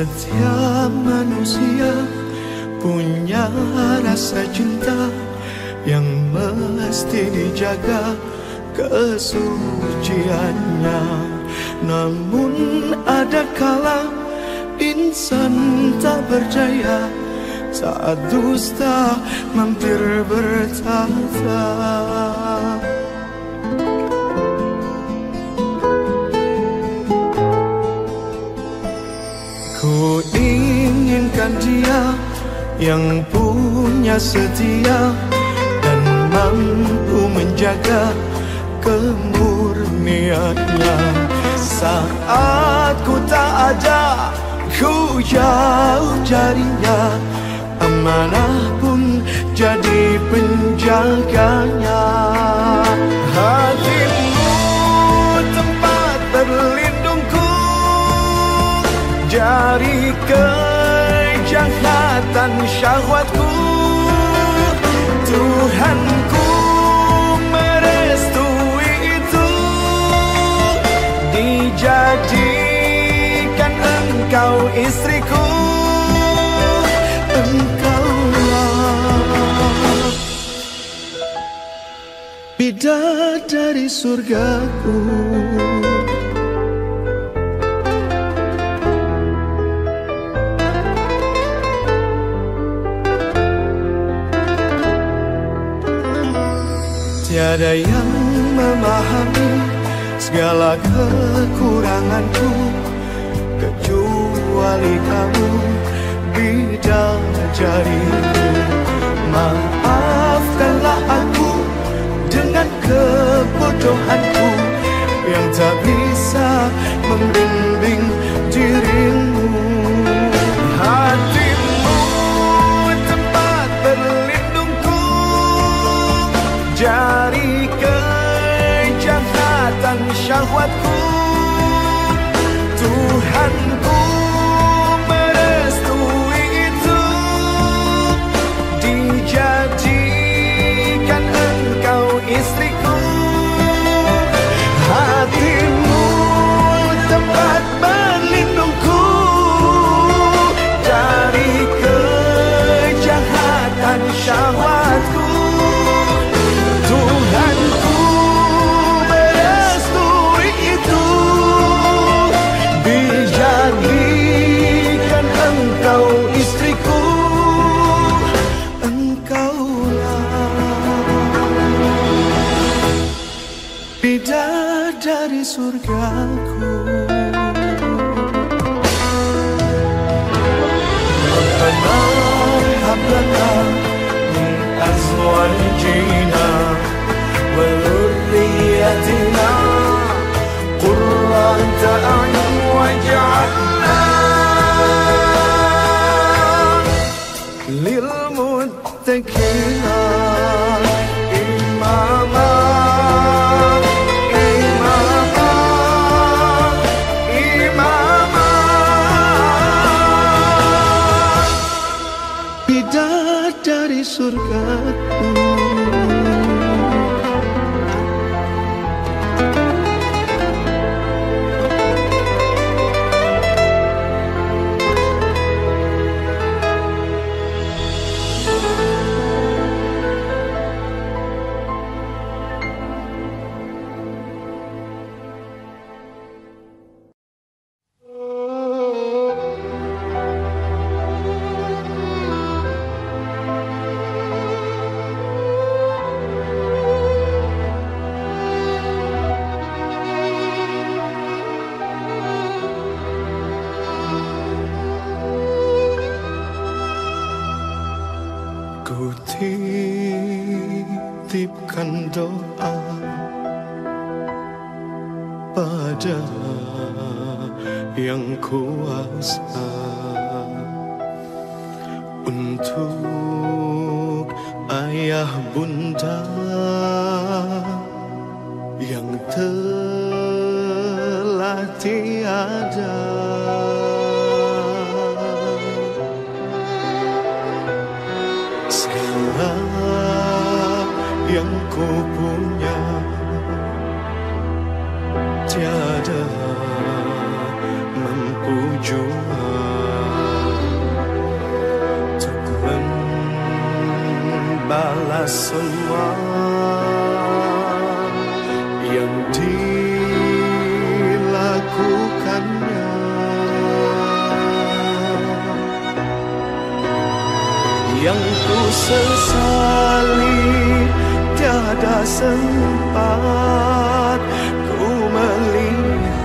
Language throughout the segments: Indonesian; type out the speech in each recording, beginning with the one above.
Setiap manusia punya rasa cinta yang mesti dijaga kesuciannya. Namun ada kala insan tak berdaya saat dusta mampir bertata. Dia yang punya setia dan mampu menjaga kemurniannya. Saat ku tak ada ku jauh jarinya. Amanah pun jadi penjaganya. Hatimu tempat berlindungku dari kejahatan syahwatku. Tuhanku merestui itu. Dijadikan engkau istriku. Engkaulah Bidadari surgaku Tiada yang memahami segala kekuranganku Kecuali kamu bidadariku Maafkanlah aku dengan kebodohanku Yang tak bisa membimbing surgaku ربنا هب لنا من أزواجنا وذريتنا قرة أعين واجعلنا sesali tiada sempat ku melihat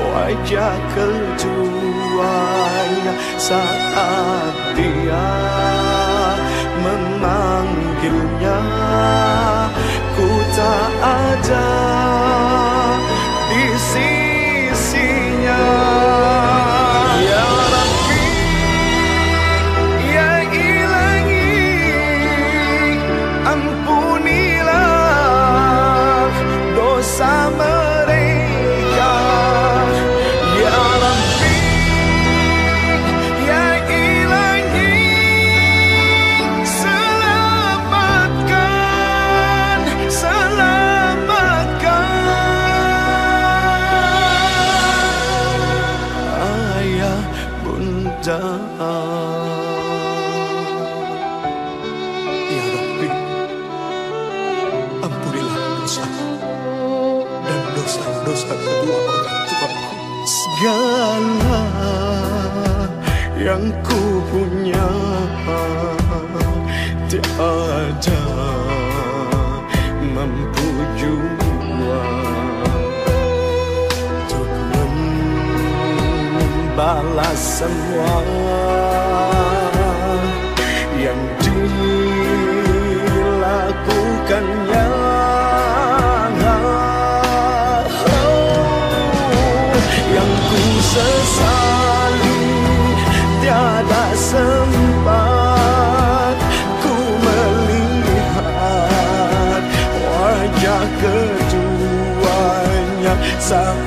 wajah keduanya saat dia memanggilnya. Ku tak ada punya tiada mampu jua untuk membalas semua. myself.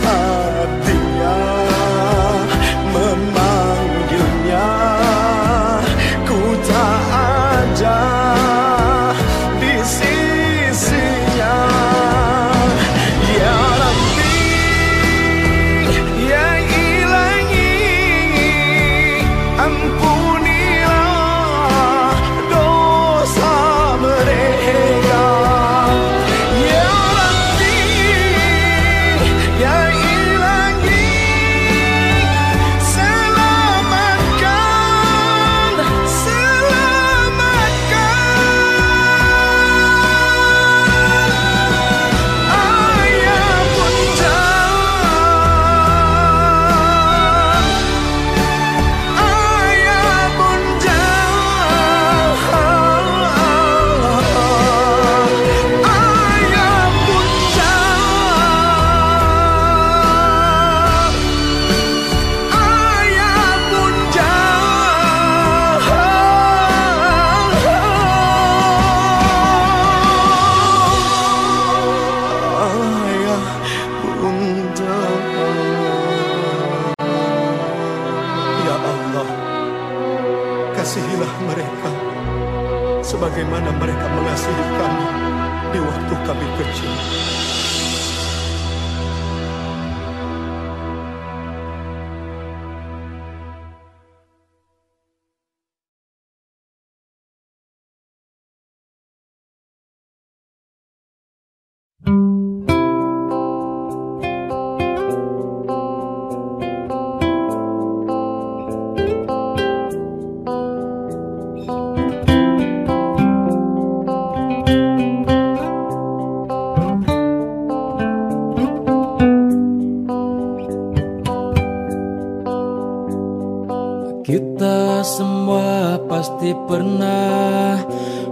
pasti pernah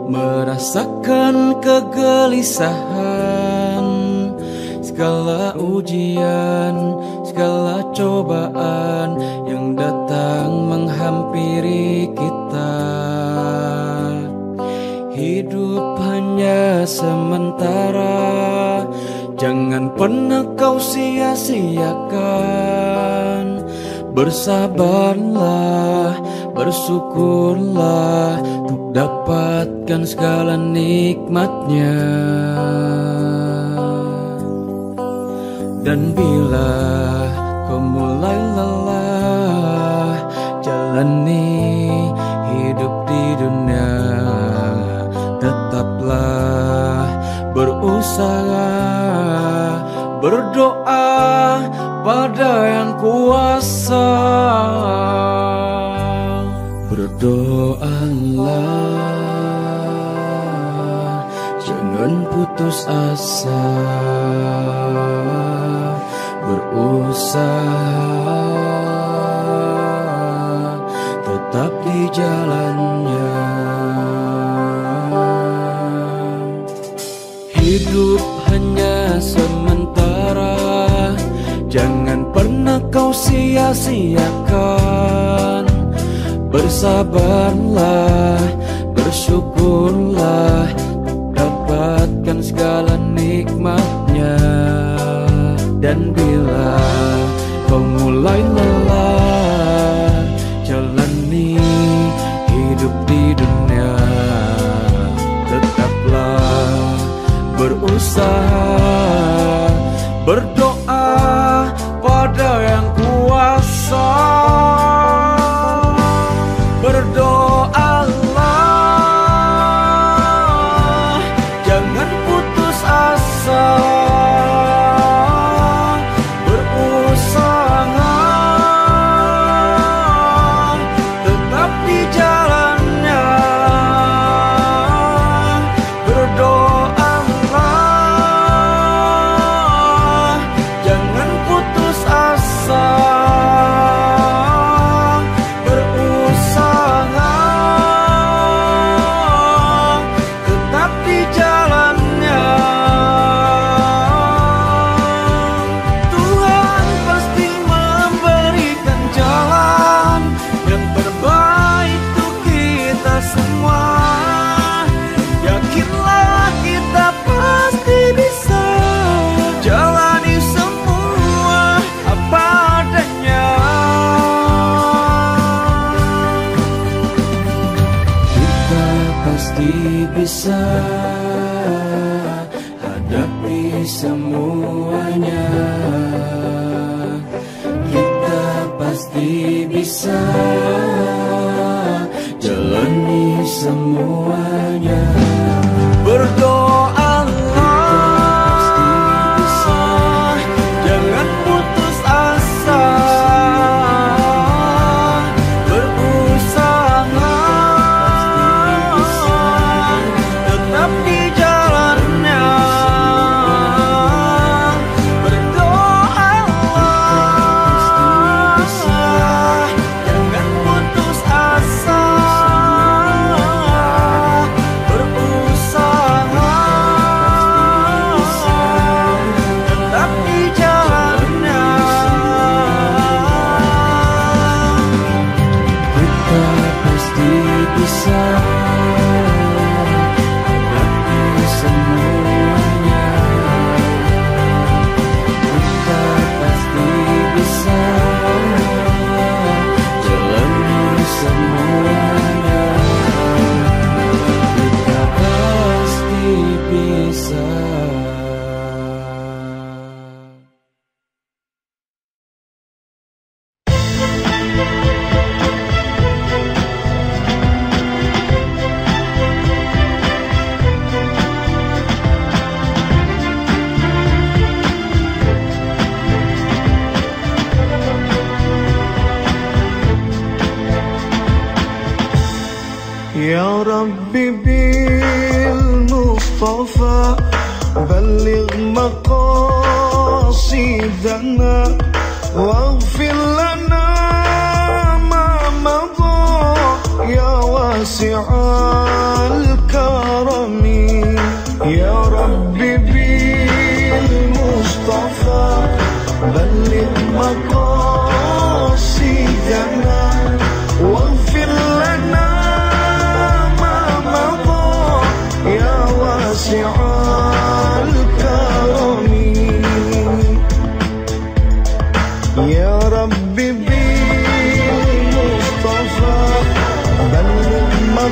merasakan kegelisahan. Segala ujian, segala cobaan yang datang menghampiri kita. Hidup hanya sementara Jangan pernah kau sia-siakan. Bersabarlah Bersyukurlah untuk dapatkan segala nikmatnya. Dan bila kau mulai lelah Jalani hidup di dunia. Tetaplah berusaha Berdoa pada yang kuasa berdoalah jangan putus asa berusaha tetap di jalannya. Hidup hanya sementara jangan pernah kau sia-siakan bersabarlah bersyukurlah dapatkan segala nikmatnya. Dan bila kau mulai lelah jalani hidup di dunia. Tetaplah berusaha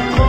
Oh.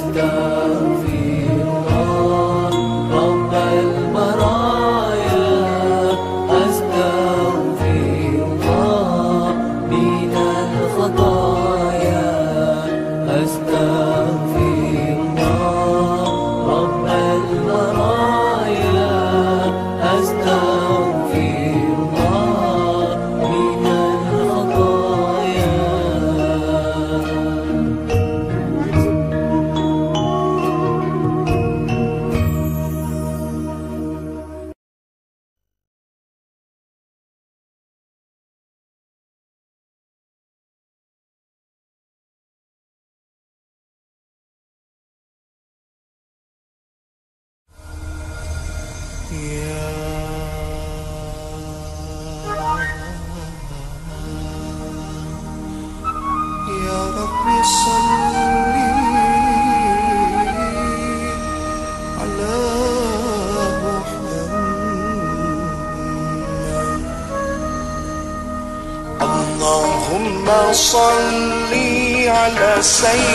Christus. say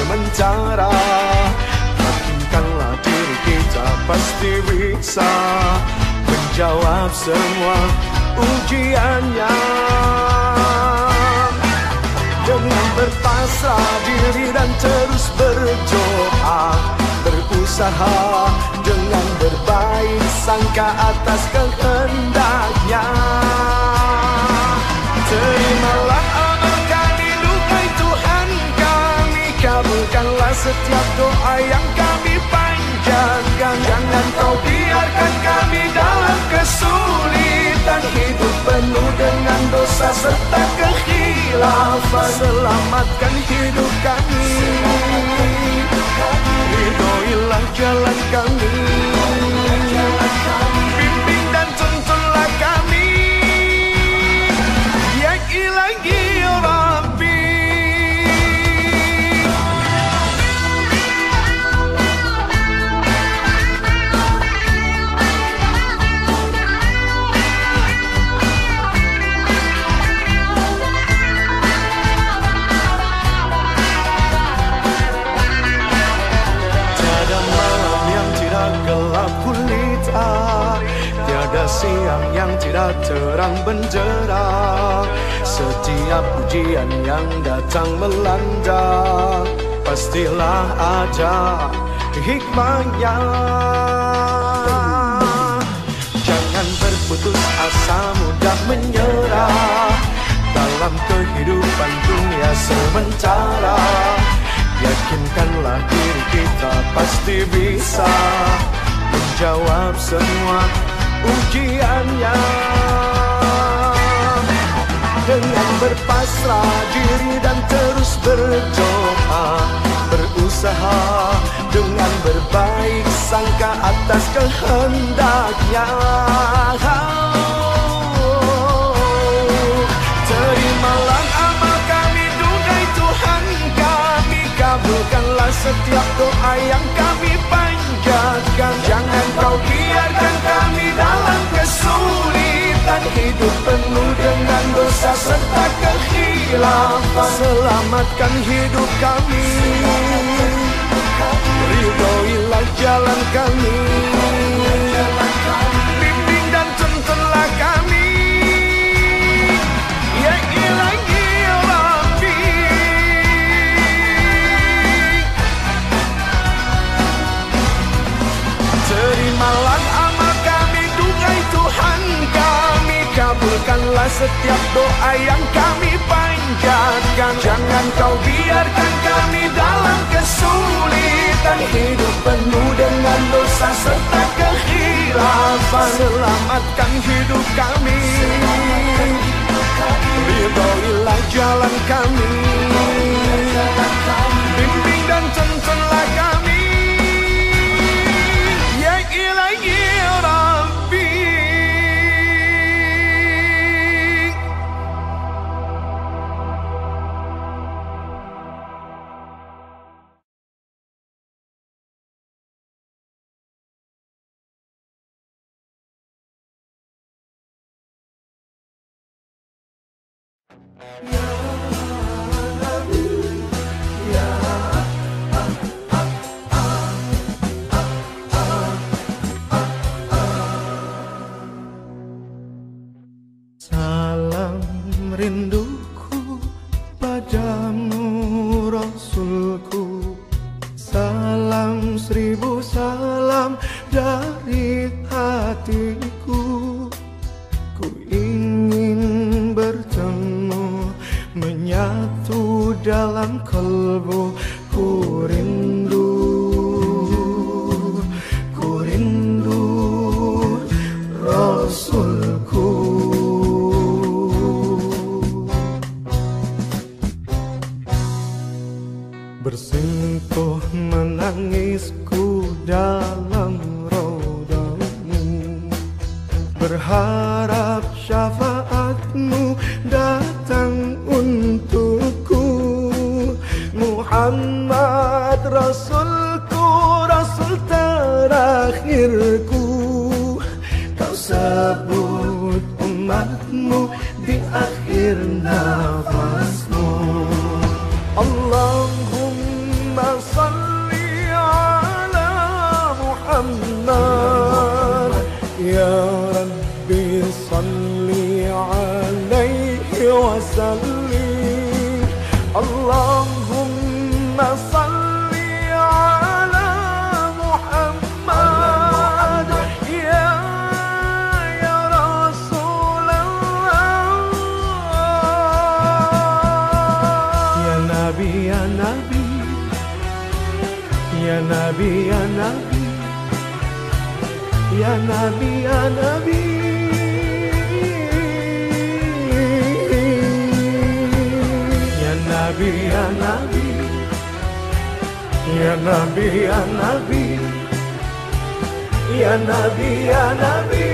sementara Yakinkanlah diri kita pasti bisa Menjawab semua ujiannya. Dengan berpasrah diri dan terus berdoa Berusaha dengan berbaik sangka atas kehendaknya. Terimalah Kabulkanlah setiap doa yang kami panjatkan. Jangan kau biarkan kami dalam kesulitan. Hidup penuh dengan dosa serta kekhilafan. Selamatkan hidup kami. Ridhoilah jalan kami yang tidak terang benderang Setiap ujian yang datang melanda Pastilah ada hikmahnya. Jangan berputus asa mudah menyerah. Dalam kehidupan dunia sementara Yakinkanlah diri kita pasti bisa Menjawab semua ujiannya. Dengan berpasrah diri dan terus berdoa Berusaha dengan berbaik sangka atas kehendaknya. Terimalah amal kami, Tuhan kami. Kabulkanlah setiap doa yang kami Jangan kau biarkan kami dalam kesulitan. Hidup penuh dengan dosa serta kekhilafan. Selamatkan hidup kami. Ridhoilah jalan kami Kabulkanlah setiap doa yang kami panjatkan. Jangan kau biarkan kami dalam kesulitan. Hidup penuh dengan dosa serta kekhilafan. Selamatkan hidup kami. Ridhoilah jalan kami. Bimbing dan tuntunlah kami Ku ingin bertemu Menyatu dalam kalbu Ya Nabi ya Nabi. Ya Nabi ya Nabi. Ya Nabi ya Nabi. Ya Nabi ya Nabi. Ya Nabi ya Nabi.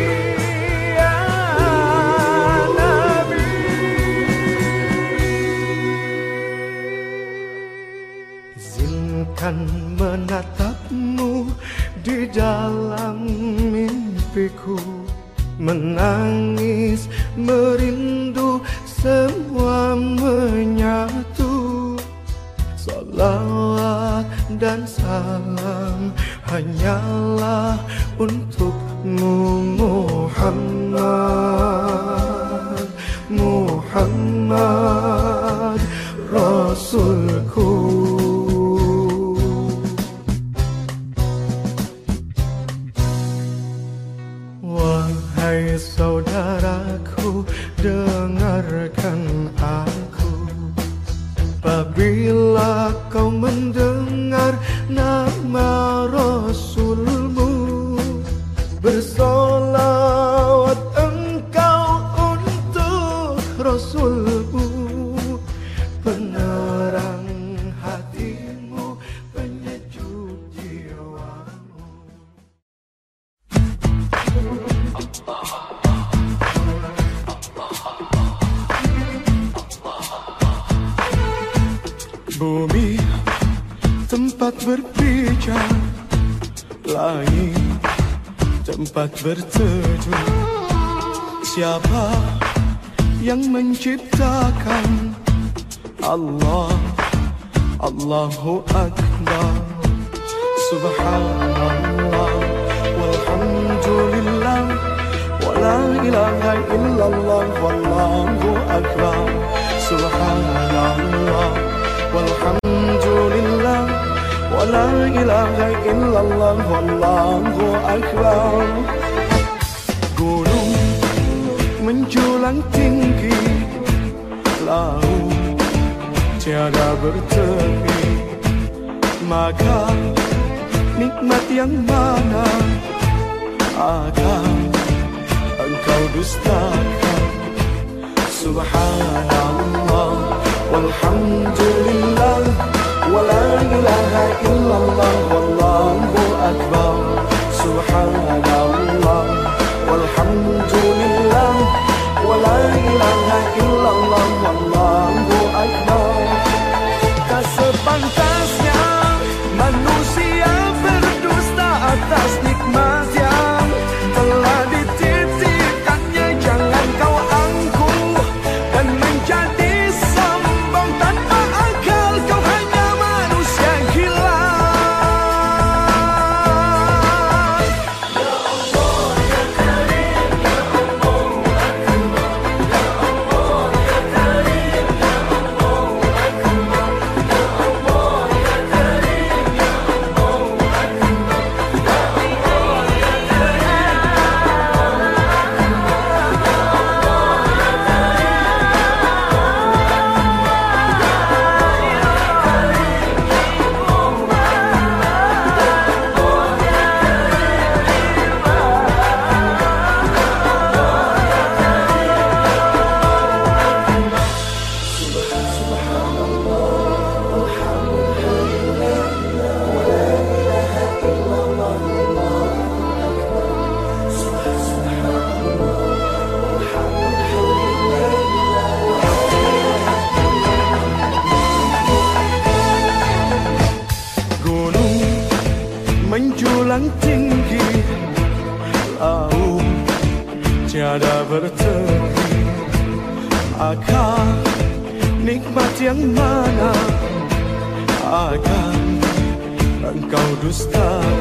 Izinkan menatapmu di dalam mimpiku. Menangis, merindu, semua menyatu. Salawat dan salam hanyalah untukmu Muhammad. Muhammad Rasulku berteduh Siapa yang menciptakan? Allah Allahu Akbar. Subhanallah Walhamdulillah. Wa la ilaha illallah Wallahu Akbar. Subhanallah Walhamdulillah. Wa la ilaha illallah Wallahu Akbar menjulang tinggi Laut tiada bertepi. Maka nikmat yang mana akan engkau dustakan? Subhanallah Walhamdulillah Wa la ilaha illallah engkau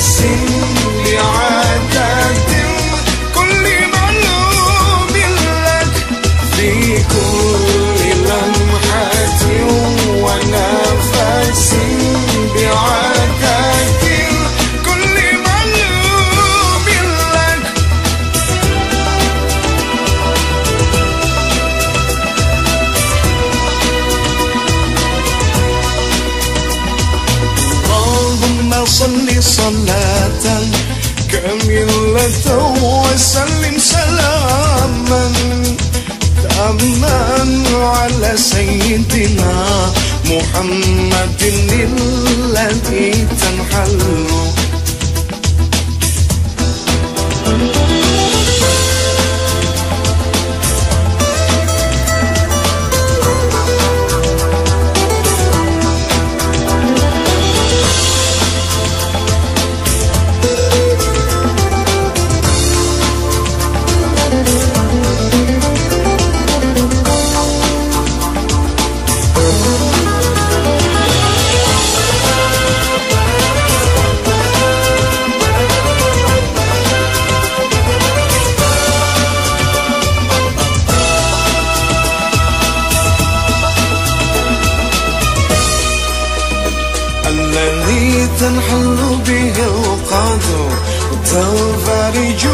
See. تنحل به القدر تنفرج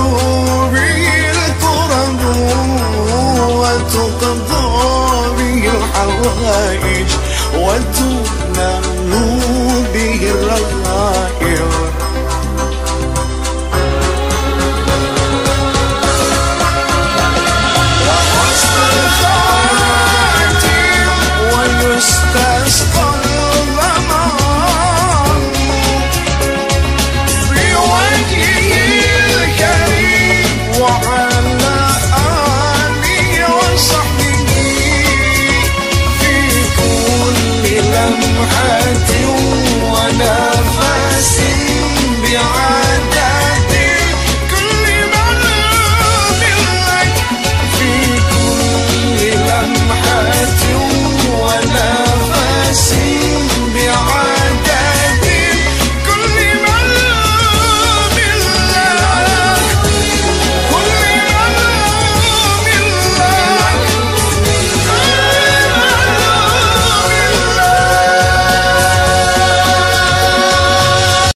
به الكرب وتقضى به الحوائج وتنال به الرغائب